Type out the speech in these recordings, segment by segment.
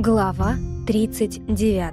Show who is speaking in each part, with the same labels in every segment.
Speaker 1: Глава 39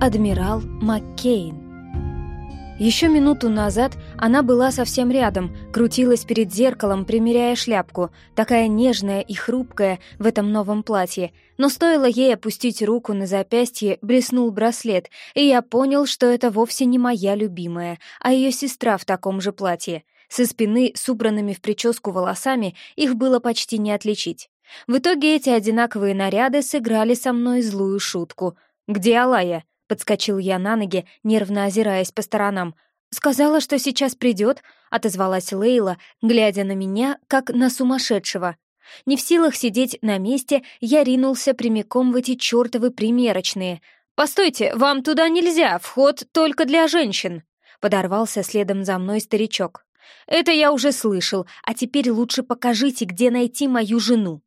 Speaker 1: Адмирал Маккейн Еще минуту назад она была совсем рядом, крутилась перед зеркалом, примеряя шляпку, такая нежная и хрупкая в этом новом платье. Но стоило ей опустить руку на запястье, блеснул браслет, и я понял, что это вовсе не моя любимая, а ее сестра в таком же платье. Со спины, с убранными в прическу волосами, их было почти не отличить. В итоге эти одинаковые наряды сыграли со мной злую шутку. «Где Алая?» — подскочил я на ноги, нервно озираясь по сторонам. «Сказала, что сейчас придет», — отозвалась Лейла, глядя на меня, как на сумасшедшего. Не в силах сидеть на месте, я ринулся прямиком в эти чертовы примерочные. «Постойте, вам туда нельзя, вход только для женщин!» Подорвался следом за мной старичок. «Это я уже слышал, а теперь лучше покажите, где найти мою жену».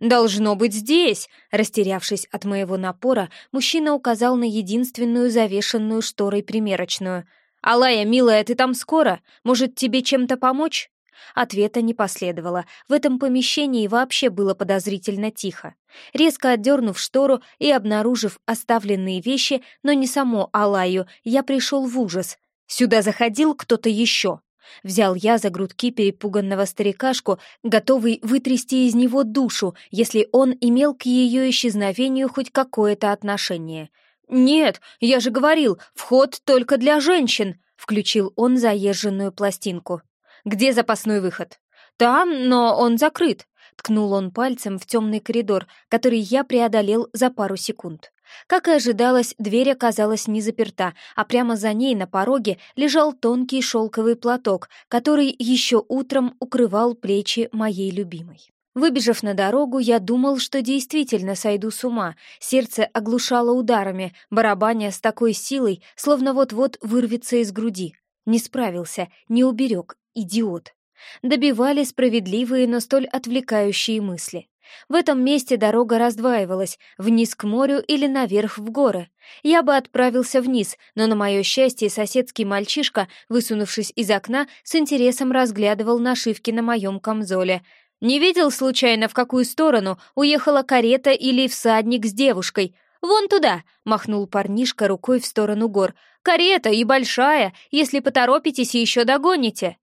Speaker 1: «Должно быть здесь!» Растерявшись от моего напора, мужчина указал на единственную завешенную шторой примерочную. «Алая, милая, ты там скоро? Может, тебе чем-то помочь?» Ответа не последовало. В этом помещении вообще было подозрительно тихо. Резко отдернув штору и обнаружив оставленные вещи, но не само Алаю, я пришел в ужас. «Сюда заходил кто-то еще?» Взял я за грудки перепуганного старикашку, готовый вытрясти из него душу, если он имел к ее исчезновению хоть какое-то отношение. «Нет, я же говорил, вход только для женщин!» — включил он заезженную пластинку. «Где запасной выход?» «Там, но он закрыт», — ткнул он пальцем в темный коридор, который я преодолел за пару секунд. Как и ожидалось, дверь оказалась не заперта, а прямо за ней на пороге лежал тонкий шелковый платок, который еще утром укрывал плечи моей любимой. Выбежав на дорогу, я думал, что действительно сойду с ума. Сердце оглушало ударами, барабаня с такой силой, словно вот-вот вырвется из груди. Не справился, не уберег, идиот. Добивали справедливые, но столь отвлекающие мысли. В этом месте дорога раздваивалась, вниз к морю или наверх в горы. Я бы отправился вниз, но на мое счастье соседский мальчишка, высунувшись из окна, с интересом разглядывал нашивки на моем камзоле. «Не видел, случайно, в какую сторону уехала карета или всадник с девушкой?» «Вон туда!» — махнул парнишка рукой в сторону гор. «Карета и большая, если поторопитесь, еще догоните!»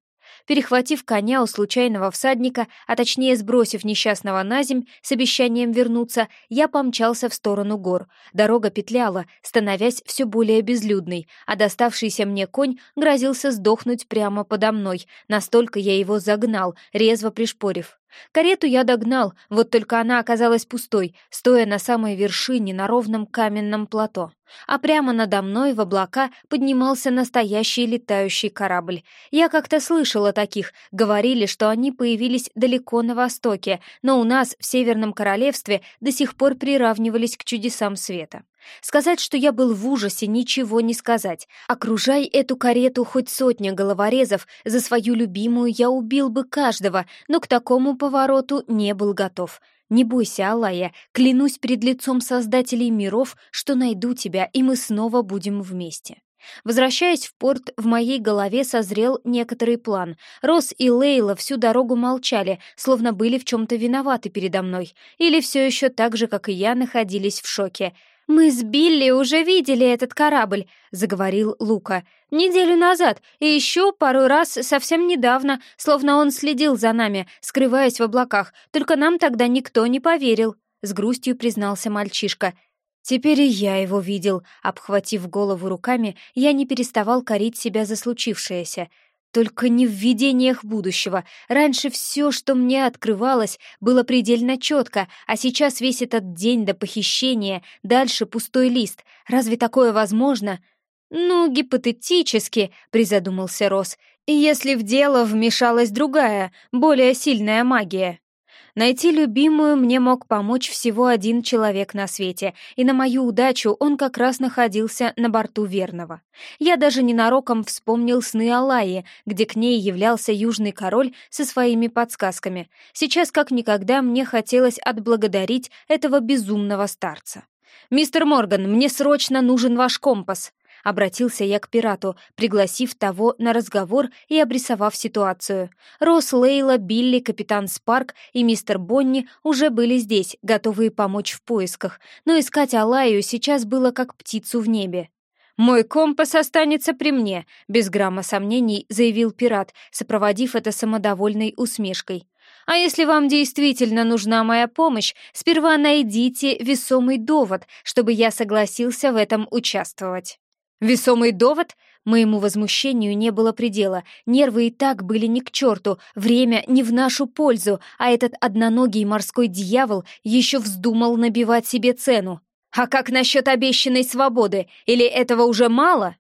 Speaker 1: Перехватив коня у случайного всадника, а точнее сбросив несчастного на земь с обещанием вернуться, я помчался в сторону гор. Дорога петляла, становясь все более безлюдной, а доставшийся мне конь грозился сдохнуть прямо подо мной, настолько я его загнал, резво пришпорив. Карету я догнал, вот только она оказалась пустой, стоя на самой вершине на ровном каменном плато. А прямо надо мной в облака поднимался настоящий летающий корабль. Я как-то слышала таких, говорили, что они появились далеко на востоке, но у нас в Северном Королевстве до сих пор приравнивались к чудесам света. Сказать, что я был в ужасе, ничего не сказать. Окружай эту карету хоть сотня головорезов, за свою любимую я убил бы каждого, но к такому повороту не был готов. Не бойся, Алая, клянусь перед лицом создателей миров, что найду тебя, и мы снова будем вместе. Возвращаясь в порт, в моей голове созрел некоторый план. Рос и Лейла всю дорогу молчали, словно были в чем-то виноваты передо мной, или все еще так же, как и я, находились в шоке — «Мы с Билли уже видели этот корабль», — заговорил Лука. «Неделю назад, и еще пару раз совсем недавно, словно он следил за нами, скрываясь в облаках, только нам тогда никто не поверил», — с грустью признался мальчишка. Теперь и я его видел. Обхватив голову руками, я не переставал корить себя за случившееся. Только не в видениях будущего. Раньше все, что мне открывалось, было предельно четко, а сейчас весь этот день до похищения, дальше пустой лист. Разве такое возможно? Ну, гипотетически, призадумался Рос. Если в дело вмешалась другая, более сильная магия. Найти любимую мне мог помочь всего один человек на свете, и на мою удачу он как раз находился на борту Верного. Я даже ненароком вспомнил сны Аллаи, где к ней являлся Южный Король со своими подсказками. Сейчас как никогда мне хотелось отблагодарить этого безумного старца. «Мистер Морган, мне срочно нужен ваш компас!» — обратился я к пирату, пригласив того на разговор и обрисовав ситуацию. Рос, Лейла, Билли, капитан Спарк и мистер Бонни уже были здесь, готовые помочь в поисках, но искать Алаю сейчас было как птицу в небе. «Мой компас останется при мне», — без грамма сомнений заявил пират, сопроводив это самодовольной усмешкой. «А если вам действительно нужна моя помощь, сперва найдите весомый довод, чтобы я согласился в этом участвовать». «Весомый довод?» Моему возмущению не было предела. Нервы и так были ни к черту, время не в нашу пользу, а этот одноногий морской дьявол еще вздумал набивать себе цену. А как насчет обещанной свободы? Или этого уже мало?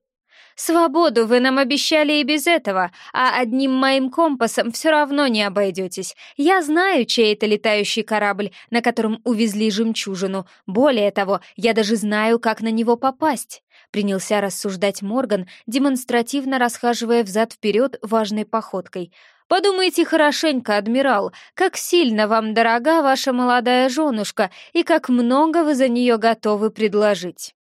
Speaker 1: Свободу вы нам обещали и без этого, а одним моим компасом все равно не обойдетесь. Я знаю, чей это летающий корабль, на котором увезли жемчужину. Более того, я даже знаю, как на него попасть. Принялся рассуждать Морган, демонстративно расхаживая взад-вперед важной походкой. Подумайте хорошенько, адмирал, как сильно вам дорога ваша молодая женушка и как много вы за нее готовы предложить.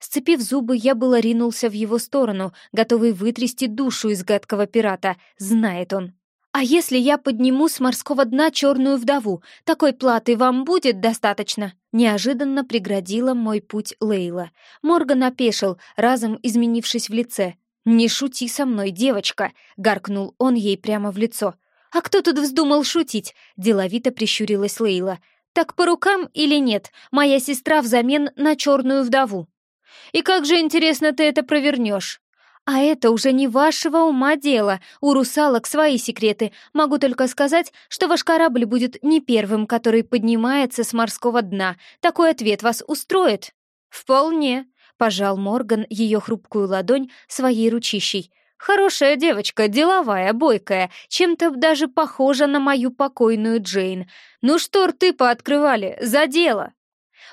Speaker 1: Сцепив зубы, я было ринулся в его сторону, готовый вытрясти душу из гадкого пирата, знает он. «А если я подниму с морского дна черную вдову, такой платы вам будет достаточно?» Неожиданно преградила мой путь Лейла. Морган опешил, разом изменившись в лице. «Не шути со мной, девочка!» — гаркнул он ей прямо в лицо. «А кто тут вздумал шутить?» — деловито прищурилась Лейла. «Так по рукам или нет? Моя сестра взамен на черную вдову». «И как же, интересно, ты это провернешь?» «А это уже не вашего ума дело. У русалок свои секреты. Могу только сказать, что ваш корабль будет не первым, который поднимается с морского дна. Такой ответ вас устроит?» «Вполне», Пожал Морган ее хрупкую ладонь своей ручищей. «Хорошая девочка, деловая, бойкая, чем-то даже похожа на мою покойную Джейн. Ну что рты пооткрывали, за дело!»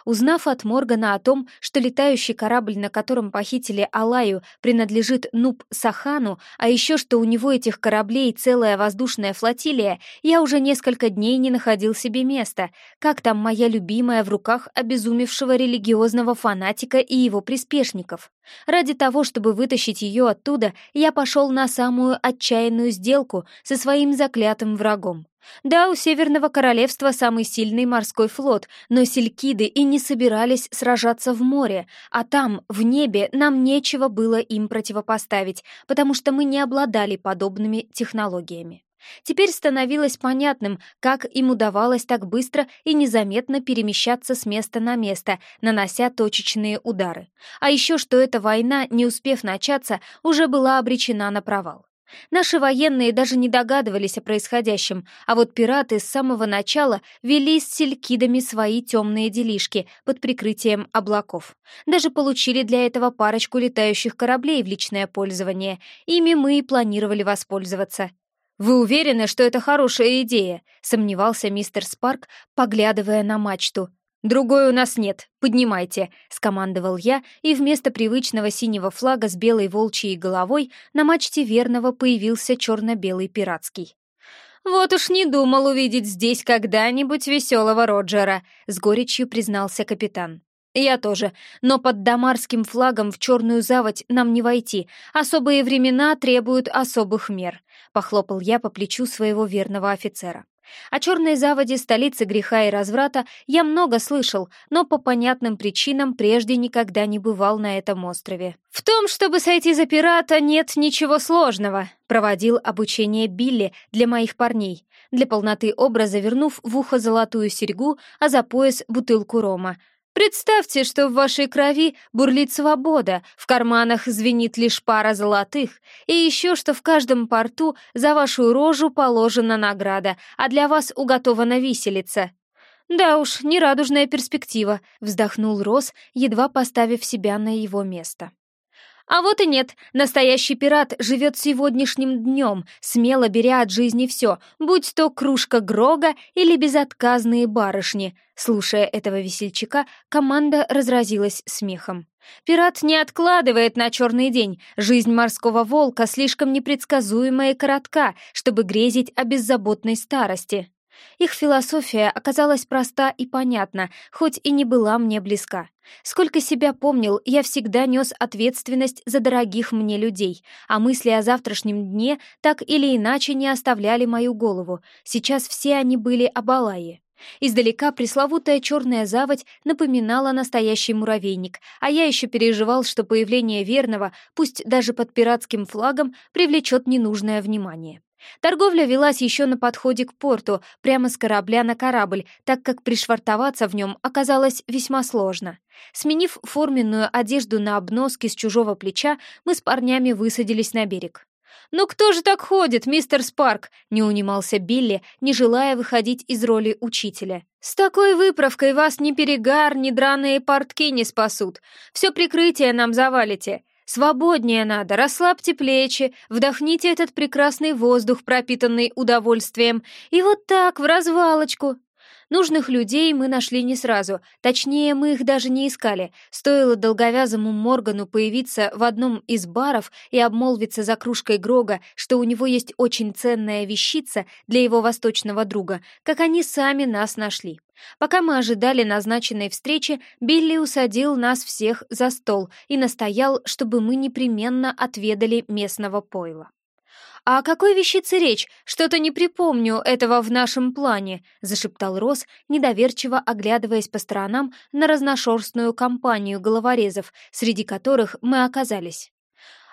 Speaker 1: Узнав от Моргана о том, что летающий корабль, на котором похитили Алаю, принадлежит Нуб Сахану, а еще что у него этих кораблей целая воздушная флотилия, я уже несколько дней не находил себе места. Как там моя любимая в руках обезумевшего религиозного фанатика и его приспешников? Ради того, чтобы вытащить ее оттуда, я пошел на самую отчаянную сделку со своим заклятым врагом. Да, у Северного Королевства самый сильный морской флот, но селькиды и не собирались сражаться в море, а там, в небе, нам нечего было им противопоставить, потому что мы не обладали подобными технологиями. Теперь становилось понятным, как им удавалось так быстро и незаметно перемещаться с места на место, нанося точечные удары. А еще что эта война, не успев начаться, уже была обречена на провал. Наши военные даже не догадывались о происходящем, а вот пираты с самого начала вели с селькидами свои темные делишки под прикрытием облаков. Даже получили для этого парочку летающих кораблей в личное пользование. Ими мы и планировали воспользоваться. «Вы уверены, что это хорошая идея?» — сомневался мистер Спарк, поглядывая на мачту. «Другой у нас нет, поднимайте», — скомандовал я, и вместо привычного синего флага с белой волчьей головой на мачте верного появился черно-белый пиратский. «Вот уж не думал увидеть здесь когда-нибудь веселого Роджера», — с горечью признался капитан. «Я тоже, но под дамарским флагом в черную заводь нам не войти. Особые времена требуют особых мер», — похлопал я по плечу своего верного офицера. О черной заводе столицы греха и разврата я много слышал, но по понятным причинам прежде никогда не бывал на этом острове. «В том, чтобы сойти за пирата, нет ничего сложного», — проводил обучение Билли для моих парней, для полноты образа вернув в ухо золотую серьгу, а за пояс бутылку рома. Представьте, что в вашей крови бурлит свобода, в карманах звенит лишь пара золотых, и еще что в каждом порту за вашу рожу положена награда, а для вас уготована виселица. «Да уж, нерадужная перспектива», — вздохнул Рос, едва поставив себя на его место. А вот и нет, настоящий пират живет сегодняшним днем, смело беря от жизни все, будь то кружка Грога или безотказные барышни. Слушая этого весельчака, команда разразилась смехом. Пират не откладывает на черный день. Жизнь морского волка слишком непредсказуемая и коротка, чтобы грезить о беззаботной старости. Их философия оказалась проста и понятна, хоть и не была мне близка. Сколько себя помнил, я всегда нес ответственность за дорогих мне людей, а мысли о завтрашнем дне так или иначе не оставляли мою голову. Сейчас все они были об Алае. Издалека пресловутая черная заводь напоминала настоящий муравейник, а я еще переживал, что появление верного, пусть даже под пиратским флагом, привлечет ненужное внимание. Торговля велась еще на подходе к порту, прямо с корабля на корабль, так как пришвартоваться в нем оказалось весьма сложно. Сменив форменную одежду на обноски с чужого плеча, мы с парнями высадились на берег. «Ну кто же так ходит, мистер Спарк?» — не унимался Билли, не желая выходить из роли учителя. «С такой выправкой вас ни перегар, ни драные портки не спасут. Все прикрытие нам завалите. Свободнее надо, расслабьте плечи, вдохните этот прекрасный воздух, пропитанный удовольствием, и вот так, в развалочку. Нужных людей мы нашли не сразу, точнее, мы их даже не искали. Стоило долговязому Моргану появиться в одном из баров и обмолвиться за кружкой Грога, что у него есть очень ценная вещица для его восточного друга, как они сами нас нашли. Пока мы ожидали назначенной встречи, Билли усадил нас всех за стол и настоял, чтобы мы непременно отведали местного пойла. «А о какой вещице речь? Что-то не припомню этого в нашем плане», — зашептал Рос, недоверчиво оглядываясь по сторонам на разношерстную компанию головорезов, среди которых мы оказались.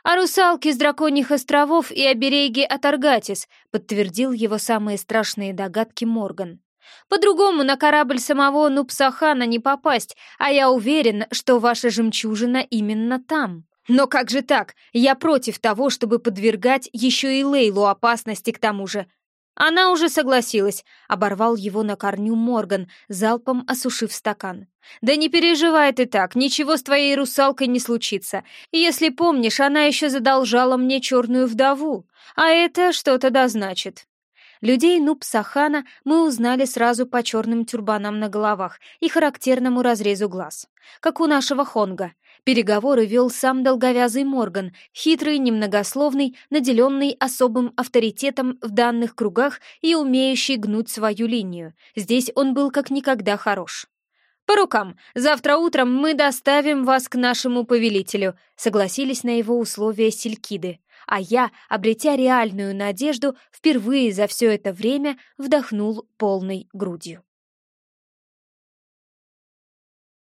Speaker 1: «А русалки с драконьих островов и обереги от Аргатис», — подтвердил его самые страшные догадки Морган. «По-другому на корабль самого Нупсахана не попасть, а я уверен, что ваша жемчужина именно там». Но как же так? Я против того, чтобы подвергать еще и Лейлу опасности к тому же. Она уже согласилась, оборвал его на корню Морган, залпом осушив стакан. «Да не переживай ты так, ничего с твоей русалкой не случится. Если помнишь, она еще задолжала мне черную вдову, а это что-то да значит». Людей Нуб-Сахана мы узнали сразу по черным тюрбанам на головах и характерному разрезу глаз, как у нашего Хонга. Переговоры вел сам долговязый Морган, хитрый, немногословный, наделенный особым авторитетом в данных кругах и умеющий гнуть свою линию. Здесь он был как никогда хорош. «По рукам! Завтра утром мы доставим вас к нашему повелителю», согласились на его условия селькиды. А я, обретя реальную надежду, впервые за все это время вдохнул полной грудью.